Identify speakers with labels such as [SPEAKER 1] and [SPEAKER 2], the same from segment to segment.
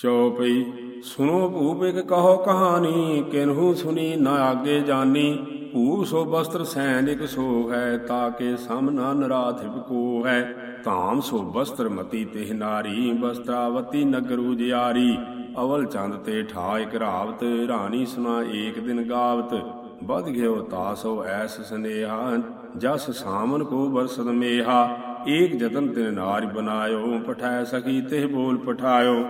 [SPEAKER 1] ਚਉਪਈ ਸੁਨੋ ਭੂਪ ਇਕ ਕਹੋ ਕਹਾਣੀ, ਕਿਨਹੂ ਸੁਨੀ ਨਾ ਆਗੇ ਜਾਣੀ। ਭੂਪ ਸੋ ਬਸਤਰ ਸੈਨ ਇਕ ਸੋ ਹੈ ਤਾਕੇ ਕੇ ਸਾਹਮਣਾ ਨਰਾਧਿਪ ਕੋ ਹੈ। ਧਾਮ ਸੋ ਬਸਤਰ ਮਤੀ ਤਿਹ ਨਾਰੀ, ਬਸਤਰਾਵਤੀ ਨਗਰ ਉਜਿਆਰੀ ਅਵਲ ਚੰਦ ਤੇ ਠਾ ਇਕ ਰਾਵਤ, ਰਾਣੀ ਸੁਨਾ ਏਕ ਦਿਨ ਗਾਵਤ। ਬਦ ਗਿਓ ਤਾਸੋ ਐਸ ਸਨੇਹਾ, ਜਸ ਸਾਮਨ ਕੋ ਬਰਸਦ ਮੇਹਾ। ਏਕ ਜਤਨ ਤੇ ਨਾਰੀ ਬਨਾਇਓ ਪਠਾਇ ਸਕੀ ਤੇ ਬੋਲ ਪਠਾਇਓ।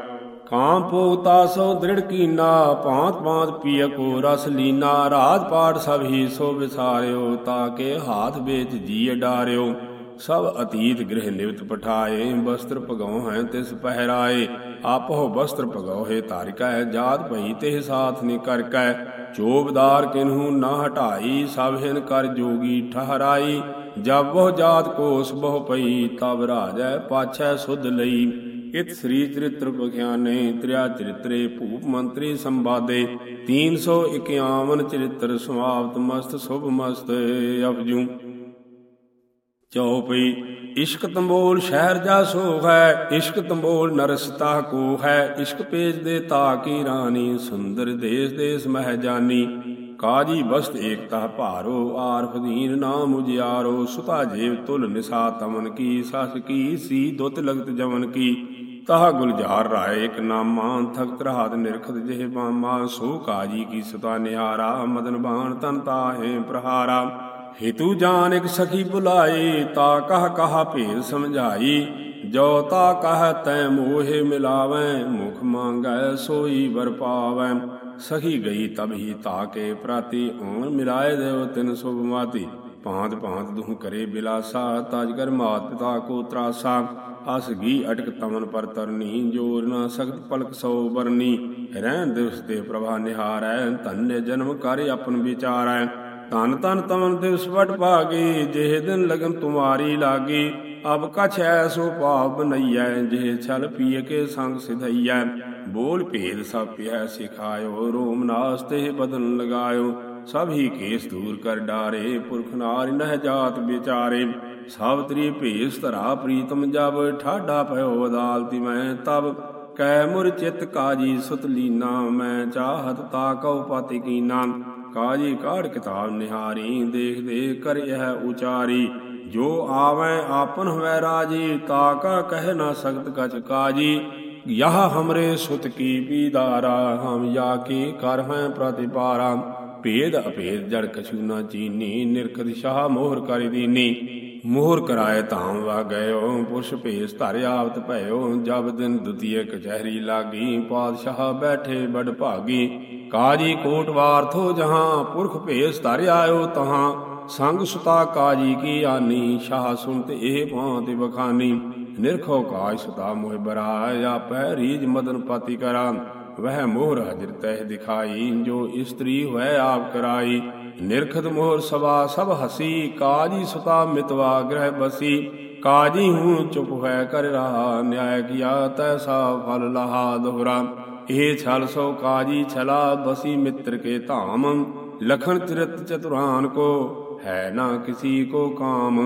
[SPEAKER 1] ਕਾਮ ਪੋਤਾ ਸੋ ਦ੍ਰਿੜ ਕੀਨਾ, ਭਾਂਤ ਭਾਂਤ ਪੀਏ ਕੋ ਰਸ ਲੀਨਾ ਰਾਜ ਪਾਠ ਸਭ ਹੀ ਸੋ ਵਿਸਾਰਿਓ ਤਾਕੇ ਹਾਥ ਵੇਚ ਜੀ ਡਾਰਿਓ। ਸਭ ਅਤੀਤ ਗ੍ਰਹਿ ਨਿਵਤ ਪਠਾਏ, ਬਸਤਰ ਭਗਉ ਹੈ ਤਿਸ ਪਹਿਰਾਏ। ਆਪੋ ਬਸਤਰ ਭਗਉ ਹੈ ਤਾਰਿਕਾ ਹੈ ਜਾਤ ਭਈ ਤੇ ਸਾਥ ਨੇ ਕਰ ਕੈ। ਚੋਬਦਾਰ ਕਿਨਹੂ ਨਾ ਹਟਾਈ, ਸਭ ਹਿਨ ਕਰ ਜੋਗੀ ਠਹਰਾਈ। ਜਬ ਬਹੁ ਜਾਤ ਕੋਸ ਬਹੁ ਪਈ, ਤਬ ਰਾਜੈ ਪਾਛੈ ਸੁਧ ਲਈ। ਇਤ ਸ੍ਰੀ ਚਰਿਤ੍ਰ ਬਖਿਆਨੇ ਤ੍ਰਿਆ ਚਰਿਤਰੇ, ਭੂਪ ਮੰਤਰੀ ਸੰਵਾਦੇ 351 ਚਰਿਤ੍ਰ ਸਮਾਪਤ ਮਸਤ, ਸੁਭ ਮਸਤ ਅਪਜੂ ਚਉਪਈ, ਇਸ਼ਕ ਤੰਬੋਲ ਸ਼ਹਿਰ ਜਾ ਸੋ ਹੈ, ਇਸ਼ਕ ਤੰਬੋਲ ਨਰਸਤਾ ਕੋ ਹੈ, ਇਸ਼ਕ ਪੇਜ ਦੇ ਤਾ ਕੀ ਰਾਣੀ, ਸੁੰਦਰ ਦੇਸ ਦੇਸ ਮਹਿ ਜਾਨੀ। ਕਾਜੀ ਬਸਤ ਏਕਤਾ ਭਾਰੋ, ਆਰਫ ਦੀਨ ਨਾਮ ਉਜਿਆਰੋ, ਸੁਤਾ ਜੀਵ ਤੁਲ ਨਿਸਾ ਤਮਨ ਕੀ, ਸਸ ਕੀ, ਸੀ ਦੁੱਤ ਲਗਤ ਜਮਨ ਕੀ। ਤਾਹ ਗੁਲਜ਼ਾਰ ਰਾਏ ਇਕ ਨਾਮਾ ਥਕਤ ਰਹਾਤ ਨਿਰਖਤ ਜਿਹ ਬਾਮਾ, ਸੋ ਕਾਜੀ ਕੀ ਸੁਤਾ ਨਿਹਾਰਾ, ਮਦਨ ਬਾਣ ਤਨ ਤਾਹੇ ਪ੍ਰਹਾਰਾ। ਹਿਤੂ ਜਾਨ ਇਕ ਸਖੀ ਬੁਲਾਈ ਤਾ ਕਹ ਕਹਾ ਭੇਦ ਸਮਝਾਈ। ਜੋ ਤਾ ਕਹ ਤੈ ਮੋਹਿ ਮਿਲਾਵੈ, ਮੁਖ ਮੰਗੈ ਸੋਈ ਵਰ ਪਾਵੈ। ਸਖੀ ਗਈ ਤਬ ਹੀ ਤਾ ਕੇ ਪ੍ਰਾਤੀ ਓਨ ਮਿਲਾਏ ਦੇਵ ਤਿਨ ਸੁਭ ਮਾਤੀ। ਭਾਂਤ ਭਾਂਤ ਦੁਹ ਕਰੇ ਬਿਲਾਸਾ, ਤਜ ਕਰ ਮਾਤ ਪਿਤਾ ਕੋ ਤਰਾਸਾ। ਅਸ ਗੀ ਅਟਕ ਤਮਨ ਪਰ ਤਰਨੀ, ਜੋਰ ਨਾ ਸਖਤ ਪਲਕ ਸੋ ਬਰਨੀ। ਰਹਿਣ ਦਿਵਸ ਤੇ ਪ੍ਰਭਾ ਨਿਹਾਰੈ, ਧੰਨੇ ਜਨਮ ਕਰ ਆਪਨ ਵਿਚਾਰੈ। ਤਨ ਤਨ ਤਮਨ ਦਿਵਸ ਵਟ ਭਾਗੇ, ਜਿਹ ਦਿਨ ਲਗਨ ਤੁਮਾਰੀ ਲਾਗੀ। ਅਬ ਕਛ ਐਸੋ ਭਾਵ ਬਨਈਐ, ਜਿਹ ਛਲ ਪੀਏ ਕੇ ਸੰਗ ਸਿਧਈਐ। ਬੋਲ ਭੇਦ ਸਭ ਪਿਆ ਸਿਖਾਇਓ, ਰੋਮ ਨਾਸ ਤੇ ਬਦਨ ਲਗਾਇਓ। ਸਭ ਹੀ ਕੇਸ ਦੂਰ ਕਰ ਡਾਰੇ, ਪੁਰਖ ਨਾਰ ਨਹਿ ਜਾਤ ਵਿਚਾਰੇ। ਸਭ ਤਰੀ ਭੇਸ ਧਰਾ ਪ੍ਰੀਤਮ ਜਬ, ਠਾਡਾ ਭਇਓ ਅਦਾਲਤੀ ਮੈਂ ਤਬ। ਕੈ ਮੁਰ ਚਿਤ ਕਾਜੀ ਸੁਤ ਲੀਨਾ, ਮੈਂ ਚਾਹਤ ਤਾ ਕਉ ਪਤਿ ਕੀਨਾ। ਕਾਜੀ ਕਾੜ ਕਿਤਾਬ ਨਿਹਾਰੀ, ਦੇਖ ਦੇ ਕਰ ਇਹ ਉਚਾਰੀ। ਜੋ ਆਵੈ ਆਪਨ ਹੋਵੇ ਰਾਜੀ, ਤਾ ਕਾ ਕਹਿ ਨਾ ਸਕਤ ਕਛ ਕਾਜੀ। ਯਹ ਹਮਰੇ ਸੁਤ ਕੀ ਪੀਦਾਰਾ, ਹਮ ਯਾ ਕੀ ਕਰ ਹੈ ਪ੍ਰਤਿਪਾਰਾ। ਭੇਦ ਅਭੇਦ ਜੜ ਕਛੂ ਨਾ ਚੀਨੀ ਨਿਰਖਦ ਸ਼ਾਹ ਮੋਹਰ ਕਰਿ ਦੀਨੀ। ਮੋਹਰ ਕਰਾਏ ਧਾਮ ਵਾ ਗਇਓ, ਪੁਰਸ਼ ਭੇਸ ਧਰ ਆਵਤ ਭਇਓ, ਜਬ ਦਿਨ ਦੁਤੀਏ ਕਚਹਿਰੀ ਲਾਗੀ ਪਾਦਸ਼ਾਹ ਬੈਠੇ ਬੜ ਭਾਗੀ। ਕਾਜੀ ਕੋਟ ਵਾਰਥੋ ਜਹਾਂ, ਪੁਰਖ ਭੇਸ ਧਰ ਆਇਓ ਤਹਾਂ। ਸੰਗ ਸੁਤਾ ਕਾਜੀ ਕੀ ਆਨੀ, ਸ਼ਾਹ ਸੁਨਤ ਇਹ ਭਾਂਤ ਬਖਾਨੀ ਨਿਰਖੋ ਕਾਜ ਸੁਤਾ ਮੋਹਿ ਬਰਾਇ ਆਪੈ ਰੀਜ ਮਦਨ ਪਾਤੀ ਕਰਾਂ। ਵਹ ਮੋਹਰ ਹਜਰ ਤਹਿ ਦਿਖਾਈ ਜੋ ਇਸਤਰੀ ਹੋਇ ਆਪ ਕਰਾਈ ਨਿਰਖਤ ਮੋਹਰ ਸਭਾ ਸਭ ਹਸੀ ਕਾਜੀ ਸੁਤਾ ਮਿਤਵਾ ਗ੍ਰਹਿ ਬਸੀ ਕਾਜੀ ਹੂੰ ਚੁਪ ਹੋਇ ਕਰ ਰਹਾ ਨਿਆਇ ਕੀਆ ਤੈਸਾ ਫਲ ਲਹਾ ਦੋਹਰਾ ਇਹ ਛਲ ਸੋ ਕਾਜੀ ਛਲਾ ਬਸੀ ਮਿੱਤਰ ਕੇ ਧਾਮ ਲਖਣ ਚਰਿਤ ਚਤੁਰਾਨ ਕੋ ਹੈ ਨਾ ਕਿਸੀ ਕੋ ਕਾਮ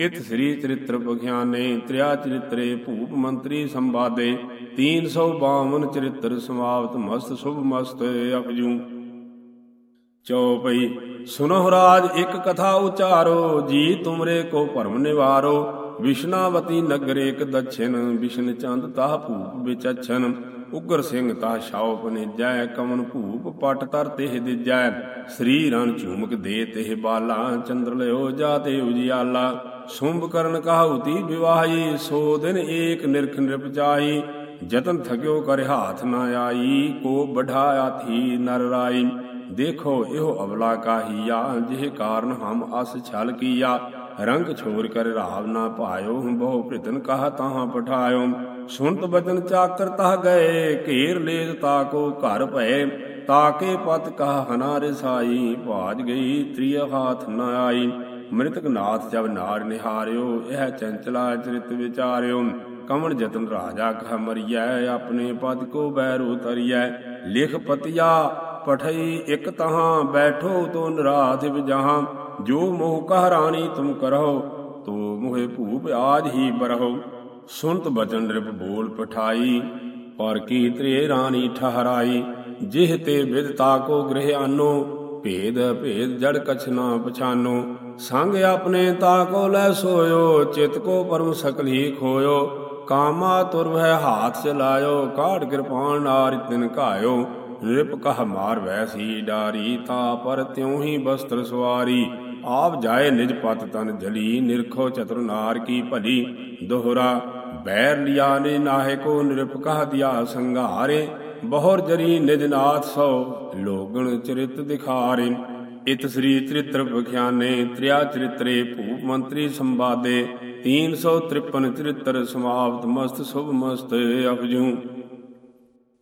[SPEAKER 1] ਇਤ ਸ੍ਰੀ ਚਰਿਤ੍ਰ ਬਖਿਆਨੇ ਤ੍ਰਿਆ ਚਰਿਤਰੇ, ਭੂਪ ਮੰਤਰੀ ਸੰਵਾਦੇ 352 ਚਰਿਤ੍ਰ ਸਮਾਪਤ, ਮਸਤ, ਸੁਭ ਮਸਤ, ਅਪਜੂ। ਚਉਪਈ ਸੁਨਹੁ ਰਾਜ, ਇੱਕ ਕਥਾ ਉਚਾਰੋ, ਜੀ ਤੁਮਰੇ ਕੋ ਭਰਮ ਨਿਵਾਰੋ, ਵਿਸ਼ਨਾਵਤੀ ਨਗਰ ਇੱਕ ਦਛਿਨ, ਵਿਸ਼ਨ ਚੰਦ ਤਾਹ ਭੂਪ ਵਿਚਛਨ। ਉਗਰ ਸਿੰਘ ਤਾ ਸ਼ਾਉ ਪਨੇਜੈ ਕਮਨ ਭੂਪ ਪਟ ਤਰ ਤਿਹ ਦਿਜੈ। ਸ੍ਰੀ ਰਣ ਝੂਮਕ ਦੇ ਤਿਹ ਬਾਲਾ, ਚੰਦਰ ਲਿਓ ਜਾ ਤੇ ਉਜਿਆਲਾ। ਸੁੰਭ ਕਰਨ ਕਹਾਉਤੀ ਵਿਵਾਹੀ, ਸੋ ਦਿਨ ਏਕ ਨਿਰਖ ਨਿਰਪਚਾਈ ਜਤਨ ਥਕਿਓ ਕਰ ਹਾਥ ਨਾ ਆਈ, ਕੋ ਬਢਾ ਆਥੀ ਨਰ ਰਾਈ। ਦੇਖੋ ਇਹੋ ਅਵਲਾ ਕਾਹੀਆ, ਜਿਹ ਕਾਰਨ ਹਮ ਅਸ ਛਲ ਕੀਆ। ਰੰਗ ਛੋਰ ਕਰ ਰਾਵ ਨਾ ਪਾਇਓ, ਬਹੁ ਭ੍ਰਿਤਨ ਕਹਾ ਤਾਹਾਂ ਪਠਾਇਓ। ਸੁਨਤ ਬਚਨ ਚਾਕਰ ਤਹ ਗਏ, ਘੇਰ ਲੇਜ ਤਾਕੋ ਘਰ ਭਏ। ਤਾਕੇ ਪਤ ਕਹ ਹਨਾ ਰਸਾਈ, ਭਾਜ ਗਈ ਤ੍ਰਿਯ ਹਾਥ ਨ ਆਈ। ਮ੍ਰਿਤਕ ਨਾਥ ਜਬ ਨਾਰ ਨਿਹਾਰਿਓ, ਇਹ ਚੰਚਲਾ ਚਰਿਤ ਵਿਚਾਰਿਓ। ਕਮਣ ਜਤਨ ਰਾਜਾ ਕਹ ਮਰੀਐ, ਆਪਣੇ ਪਦ ਕੋ ਬੈਰ ਤਰੀਐ ਲਿਖ ਪਤਿਆ, ਪਠਈ ਇਕ ਤਹਾਂ, ਬੈਠੋ ਤੋ ਨਰਾਥ ਵਿਜਹਾਂ ਜੋ ਮੋਹ ਕਹ ਰਾਣੀ ਤੁਮ ਕਰਹੁ, ਤੋ ਮੋਹਿ ਭੂਪ ਆਜ ਹੀ ਬਰਹੁ। ਸੁਨਤ ਬਚਨ ਰਿਪ ਬੋਲ ਪਠਾਈ, ਪਰ ਕੀ ਤ੍ਰੇ ਰਾਣੀ ਠਹਰਾਈ, ਜਿਹ ਤੇ ਵਿਦਤਾ ਕੋ ਗ੍ਰਹਿ ਆਨੋ ਭੇਦ ਭੇਦ ਜੜ ਕਛ ਨਾ ਪਛਾਨੋ। ਸੰਗ ਆਪਣੇ ਤਾ ਕੋ ਲੈ ਸੋਇਓ, ਚਿਤ ਕੋ ਪਰਮ ਸਕਲ ਹੀ ਖੋਇਓ। ਕਾਮਾ ਤੁਰ ਵਹਿ ਹਾਥ ਚਲਾਇਓ ਕਾੜ ਕਿਰਪਾਨ ਨਾਰ ਤਿਨ ਘਾਇਓ। ਨਿਰਪ ਕਹ ਮਾਰ ਵੈਸੀ ਡਾਰੀ, ਤਾ ਪਰ ਤਿਉ ਹੀ ਬਸਤਰ ਸਵਾਰੀ। ਆਪ ਜਾਏ ਨਿਜ ਪਤ ਤਨ ਜਲੀ ਨਿਰਖੋ ਚਤੁਰ ਨਾਰ ਕੀ ਭਲੀ, ਦੋਹਰਾ ਬੈਰ ਲਿਆ ਨੇ ਨਾਹੇ ਕੋ ਨਿਰਪ ਕਹ ਦਿਆ ਸੰਘਾਰੇ, ਬਹੁਰ ਜਰੀ ਨਿਜ ਨਾਥ ਸੋ ਲੋਗਣ ਚਰਿਤ ਦਿਖਾਰੇ। ਇਤ ਸ੍ਰੀ ਚਰਿਤ੍ਰ ਬਖਿਆਨੇ ਤ੍ਰਿਆ ਚਰਿਤਰੇ ਭੂਪ ਮੰਤਰੀ ਸੰਵਾਦੇ 353 ਚਰਿਤ੍ਰ ਸਮਾਪਤ ਮਸਤ ਸੁਭ ਮਸਤ ਅਪਜੂ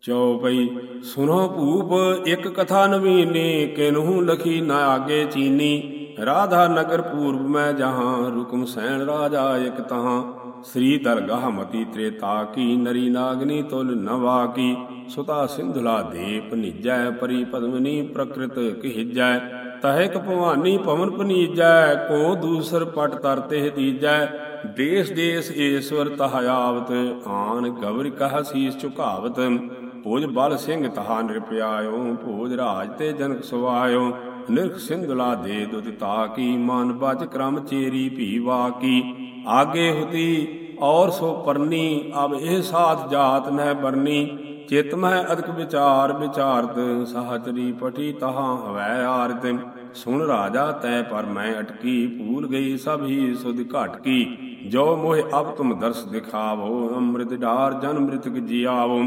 [SPEAKER 1] ਚਉਪਈ ਸੁਨੋ ਭੂਪ, ਇੱਕ ਕਥਾ ਨਵੀਨੀ ਕਿਨਹੂ ਲਖੀ ਨਾ ਆਗੇ ਚੀਨੀ। ਰਾਧਾ ਨਗਰ ਪੂਰਬ ਮੈਂ ਜਹਾਂ, ਰੁਕਮ ਸੈਣ ਰਾਜਾ ਇਕ ਤਹਾਂ। ਸ੍ਰੀ ਦਰਗਾਹ ਮਤੀ ਤ੍ਰੇਤਾ ਕੀ, ਨਰੀ ਨਾਗਨੀ ਤੁਲ ਨਵਾ ਕੀ, ਸੁਤਾ ਸਿੰਧੁਲਾ ਦੇਪ ਨਿਜੈ, ਪਰੀ ਪਦਮਨੀ ਪ੍ਰਕ੍ਰਿਤ ਕਿਹਿਜੈ ਤਹਿਕ ਭਵਾਨੀ ਪਵਨ ਪਨੀਜੈ ਕੋ ਦੂਸਰ ਪਟ ਤਰਤੇ ਦੀਜੈ, ਦੇਸ ਦੇਸ ਈਸ਼ਵਰ ਤਹ ਆਵਤ, ਆਨ ਗਵਰ ਕਹ ਸੀਸ ਝੁਕਾਵਤ। ਭੋਜ ਬਲ ਸਿੰਘ ਤਹਾ ਨਿਰਪਿਆਇਓ ਭੋਜ ਰਾਜ ਤੇ ਜਨਕ ਸੁਆਇਓ। ਨਿਰਖ ਸਿੰਧੁਲਾ ਦੇ ਦੁਤ ਤਾ ਕੀ ਮਨ ਬਚ ਕਰਮ ਚੇਰੀ ਭੀ ਵਾ ਕੀ ਆਗੇ ਹੁਤੀ ਔਰ ਸੋ ਪਰਨੀ, ਅਬ ਇਹ ਸਾਥ ਜਾਤ ਨਹਿ ਬਰਨੀ। ਚਿਤ ਮਹਿ ਅਦਕ ਵਿਚਾਰ ਵਿਚਾਰਤ ਸਹਚਰੀ ਪਟੀ ਤਹਾ ਹਵੈ ਆਰਤ। ਸੁਣ ਰਾਜਾ ਤੈ ਪਰ ਮੈਂ ਅਟਕੀ, ਭੂਲ ਗਈ ਸਭ ਹੀ ਸੁਧ ਘਟ ਕੀ। ਜੋ ਮੋਹਿ ਅਬ ਤੁਮ ਦਰਸ ਦਿਖਾਵੋ, ਅੰਮ੍ਰਿਤ ਢਾਰ ਜਨ ਮ੍ਰਿਤਕ ਜਿਆਵੋ।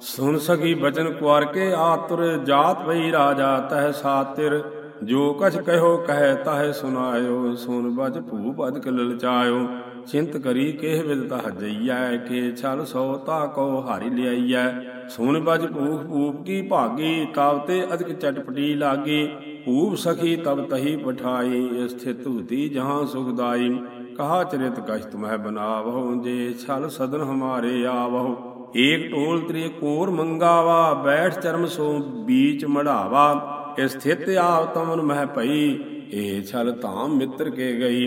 [SPEAKER 1] ਸੁਣ ਸਕੀ ਬਚਨ ਕੁਾਰ ਕੇ ਆਤੁਰ, ਜਾਤ ਭਈ ਰਾਜਾ ਤਹ ਸਾਤਿਰ, ਜੋ ਕਛ ਕਹਿਓ ਕਹਿ ਤਾਹੇ ਸੁਨਾਇਓ ਸੁਨ ਬਜ ਭੂਪ ਅਦਕ ਲਲਚਾਇਓ ਚਿੰਤ ਕਰੀ ਕਿਹ ਵਿਦ ਤਹ ਜਈਐ, ਕੇ ਛਲ ਸੋ ਤਾ ਕੋ ਹਾਰੀ ਲਿਆਈਐ। ਸੁਨ ਬਜ ਭੂਖ ਭੂਪ ਕੀ ਭਾਗੀ ਤਬ ਤੇ ਅਦਕ ਚਟਪਟੀ ਲਾਗੀ। ਭੂਪ ਸਖੀ ਤਬ ਤਹੀ ਪਠਾਈ, ਸਥਿਤ ਹੁਤੀ ਜਹਾਂ ਸੁਖਦਾਈ ਕਹਾ ਚਰਿਤ ਕਛ ਤੁਮਹਿ ਬਨਾਵਹੁ, ਜੇ ਛਲ ਸਦਨ ਹਮਾਰੇ ਆਵਹੁ। ਏਕ ਟੋਲ ਤ੍ਰੇ ਕੋਰ ਮੰਗਾਵਾ, ਬੈਠ ਚਰਮ ਸੋ ਬੀਚ ਮੜਾਵਾ ਸਥਿਤ ਆਪ ਤਮਨ ਮਹਿ ਭਈ ਇਹ ਛਲ ਧਾਮ ਮਿੱਤਰ ਕੇ ਗਈ।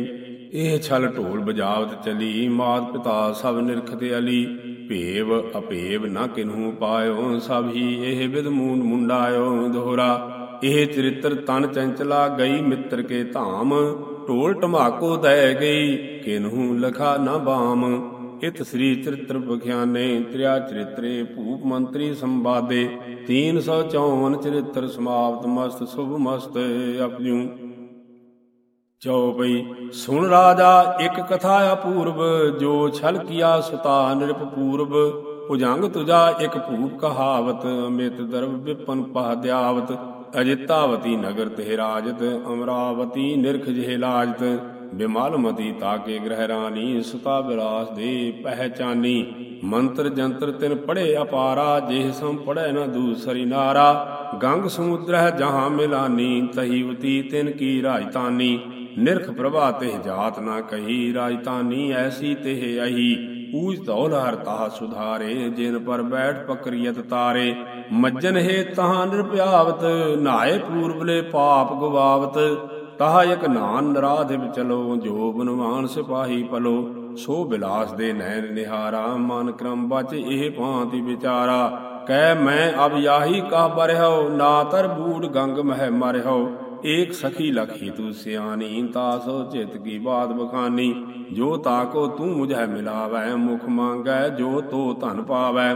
[SPEAKER 1] ਇਹ ਛਲ ਢੋਲ ਬਜਾਵਤ ਚਲੀ, ਮਾਤ ਪਿਤਾ ਸਭ ਨਿਰਖਤ ਅਲੀ, ਭੇਵ ਅਭੇਵ ਨਾ ਕਿਨਹੂ ਪਾਇਓ, ਸਭ ਹੀ ਇਹ ਵਿਦ ਮੂੰਡ ਮੁੰਡਾਇਓ ਦੋਹਰਾ। ਇਹ ਚਰਿੱਤਰ ਤਨ ਚੰਚਲਾ ਗਈ, ਮਿੱਤਰ ਕੇ ਧਾਮ, ਢੋਲ ਢਮਾਕੋ ਦੈ ਗਈ, ਕਿਨਹੂ ਲਖਾ ਨਾ ਬਾਮ। ਇਤ ਸ੍ਰੀ ਚਰਿਤ੍ਰ ਬਖਿਆਨੇ ਤ੍ਰਿਆ ਚਰਿਤਰੇ, ਭੂਪ ਮੰਤਰੀ ਸੰਵਾਦੇ 354 ਚਰਿਤ੍ਰ ਸਮਾਪਤ, ਮਸਤ, ਸੁਭ ਮਸਤ ਅਪਜੂ ਚਉਪਈ ਸੁਣ ਰਾਜਾ, ਇੱਕ ਕਥਾ ਅਪੂਰਬ ਜੋ ਛਲ ਕੀਆ ਸੁਤਾ ਨਿਰਪ ਪੂਰਬ ਭੁਜੰਗ ਤੁਜਾ ਇੱਕ ਭੂਪ ਕਹਾਵਤ ਅਮਿਤ ਦਰਬ ਵਿਪਨ ਪਹਦਿਆਵਤ ਅਜਿਤਾਵਤੀ ਨਗਰ ਤੇ ਰਾਜਤ, ਅਮਰਾਵਤੀ ਨਿਰਖ ਜਿਹੇ ਲਾਜਤ। ਬਿਮਲਮਤੀ ਤਾਕੇ ਗ੍ਰਹਿ ਰਾਣੀ, ਸੁਤਾ ਬਿਲਾਸ ਦੇ ਪਹਿਚਾਨੀ। ਮੰਤਰ ਜੰਤਰ ਤਿਨ ਪੜੇ ਅਪਾਰਾ, ਜਿਹ ਸਮ ਪੜੈ ਨ ਦੂਸਰੀ ਨਾਰਾ। ਗੰਗ ਸਮੁੰਦਰ ਜਹਾਂ ਮਿਲਾਨੀ ਤਹੀਵਤੀ ਤਿਨ ਕੀ ਰਾਜਤਾਨੀ ਨਿਰਖ ਪ੍ਰਭਾ ਤਿਹ ਜਾਤ ਨਾ ਕਹੀ ਰਾਜਤਾਨੀ ਐਸੀ ਤੇ ਅਹੀ। ਪੂਜ ਧੌਲ ਹਰ ਤਾਹ ਸੁਧਾਰੇ, ਜਿਨ ਪਰ ਬੈਠ ਪਕਰੀਅਤ ਤਾਰੇ। ਮੱਜਨ ਹੈ ਤਹਾਂ ਨਿਰਭਿਆਵਤ, ਨਾਏ ਪੂਰਬਲੇ ਪਾਪ ਗਵਾਵਤ। ਤਾਹ ਇਕ ਨਾਨ ਨਰਾਧਿਵ ਚਲੋ, ਜੋ ਬਨਵਾਨ ਸਿਪਾਹੀ ਪਲੋ, ਸੋ ਬਿਲਾਸ ਦੇ ਨੈਣ ਨਿਹਾਰਾ, ਮਨ ਕਰਮ ਬਚ ਇਹ ਭਾਂਤੀ ਵਿਚਾਰਾ। ਕਹਿ ਮੈਂ ਅਬ ਯਾਹੀ ਕਾ ਬਰਹਿਓ, ਨਾ ਤਰ ਬੂੜ ਗੰਗ ਮਹਿ ਮਰਹਿਓ। ਏਕ ਸਖੀ ਲਖੀ ਤੂ ਸਿਆਣੀ ਤਾਸੋ ਚਿਤ ਕੀ ਬਾਤ ਬਖਾਨੀ। ਜੋ ਤਾਕੋ ਤੂੰ ਮੁਝੈ ਮਿਲਾਵੈ, ਮੁਖ ਮੰਗੈ ਜੋ ਤੋ ਧਨ ਪਾਵੈ।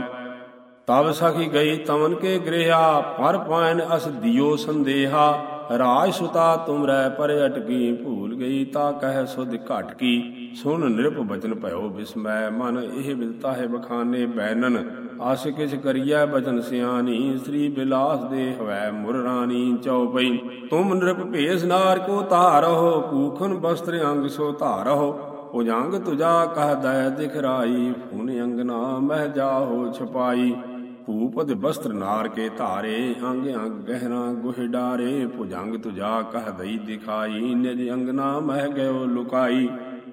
[SPEAKER 1] ਤਬ ਸਖੀ ਗਈ ਤਵਨ ਕੇ ਗ੍ਰਹਿਆ, ਪਰ ਪਾਇਨ ਅਸ ਦਿਓ ਸੰਦੇਹਾ। ਰਾਜ ਸੁਤਾ ਤੁਮਰੈ ਪਰ ਅਟਕੀ, ਭੂਲ ਗਈ ਤਾ ਕਹਿ ਸੁਧ ਘਟ ਕੀ। ਸੁਨ ਨਿਰਪ ਬਚਨ ਭਇਓ ਬਿਸਮੈ, ਮਨ ਇਹ ਬਿਲਤਾ ਹੈ ਬਖਾਨੇ ਬੈਨਨ। ਆਸ ਕਿਛ ਕਰੀਐ ਬਚਨ ਸਿਆਣੀ, ਸ੍ਰੀ ਬਿਲਾਸ ਦੇ ਹਵੈ ਮੁਰ ਰਾਣੀ ਚਉਪਈ। ਤੁਮ ਨਿਰਪ ਭੇਸ ਨਾਰ ਕੋ ਧਾਰਹੁ ਕੂਖਨ ਬਸਤਰ ਅੰਗ ਸੋ ਧਾਰਹੁ ਉਜੰਗ ਤੁਜਾ ਕਹ ਦਇ ਦਿਖਰਾਈ ਫੁਨ ਅੰਗਨਾ ਮਹਿ ਜਾਹੋ ਛਪਾਈ। ਭੂਪਦ ਬਸਤਰ ਨਾਰ ਕੇ ਧਾਰੇ, ਅੰਗ ਗਹਿਰਾ ਗੁਹ ਭੁਜੰਗ ਤੁਜਾ ਕਹ ਦਈ ਦਿਖਾਈ, ਨਿਜ ਅੰਗਨਾ ਮਹਿ ਗਇਓ ਲੁਕਾਈ।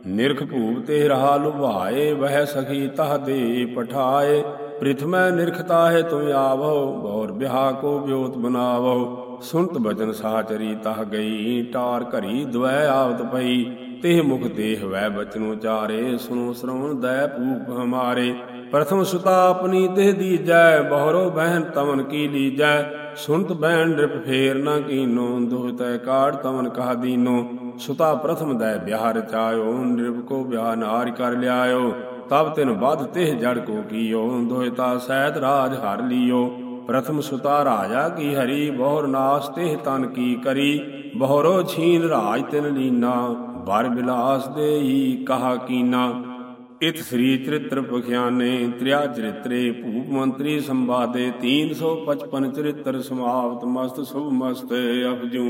[SPEAKER 1] ਨਿਰਖ ਭੂਪ ਤੇ ਰਹਾ ਲੁਭਾਏ, ਵਹਿ ਸਖੀ ਤਹ ਦੇ ਪਠਾਏ। ਪ੍ਰਿਥਮੈ ਨਿਰਖਤਾ ਹੈ ਤੁਮ ਆਵੋ, ਗੌਰ ਬਿਹਾ ਕੋ ਬਿਓਤ ਬਨਾਵੋ। ਸੁਨਤ ਬਚਨ ਸਾਚਰੀ ਤਹ ਗਈ, ਟਾਰ ਘਰੀ ਦਵੈ ਆਵਤ ਪਈ। ਤੇ ਮੁਖ ਦੇਹ ਵੈ ਬਚਨੋ ਚਾਰੇ ਸੁਨੋ ਸ਼ਰਵਣ ਦੈ ਭੂਪ ਹਮਾਰੇ। ਪ੍ਰਥਮ ਸੁਤਾ ਆਪਣੀ ਤਿਹ ਦੀਜੈ ਬਹੁਰੋ ਬਹਿਨ ਤਮਨ ਕੀ ਲੀਜੈ। ਸੁਨਤ ਬਹਿਨ ਰਿਪ ਫੇਰ ਨਾ ਕੀਨੋ ਦੁਹਤੈ ਕਾੜ ਤਮਨ ਕਹਾ ਦੀਨੋ। ਸੁਤਾ ਪ੍ਰਥਮ ਦੈ ਵਿਆਹ ਰਚਾਇਓ ਨਿਰਭ ਕੋ ਵਿਆਹ ਨਾਰ ਕਰ ਲਿਆਇਓ। ਤਬ ਤਿਨ ਬਦ ਤਿਹ ਜੜ ਕੋ ਕੀਓ ਦੁਹਤਾ ਸਹਿਤ ਰਾਜ ਹਰ ਲੀਓ। ਪ੍ਰਥਮ ਸੁਤਾ ਰਾਜਾ ਕੀ ਹਰੀ, ਬਹੁਰ ਨਾਸ ਤਿਹ ਤਨ ਕੀ ਕਰੀ। ਬਹੁਰੋ ਛੀਨ ਰਾਜ ਤਿਨ ਲੀਨਾ, ਬਰ ਬਿਲਾਸ ਦੇਹੀ ਕਹਾ ਕੀਨਾ। ਇਤ ਸ੍ਰੀ ਚਰਿਤ੍ਰ ਪਖਿਆਨੇ ਤ੍ਰਿਆ ਚਰਿਤਰੇ ਭੂਪ ਮੰਤਰੀ ਸੰਵਾਦੇ 355 ਚਰਿਤ੍ਰ ਸਮਾਪਤ ਮਸਤ ਸੁਭ ਮਸਤ ਅਪਜੂ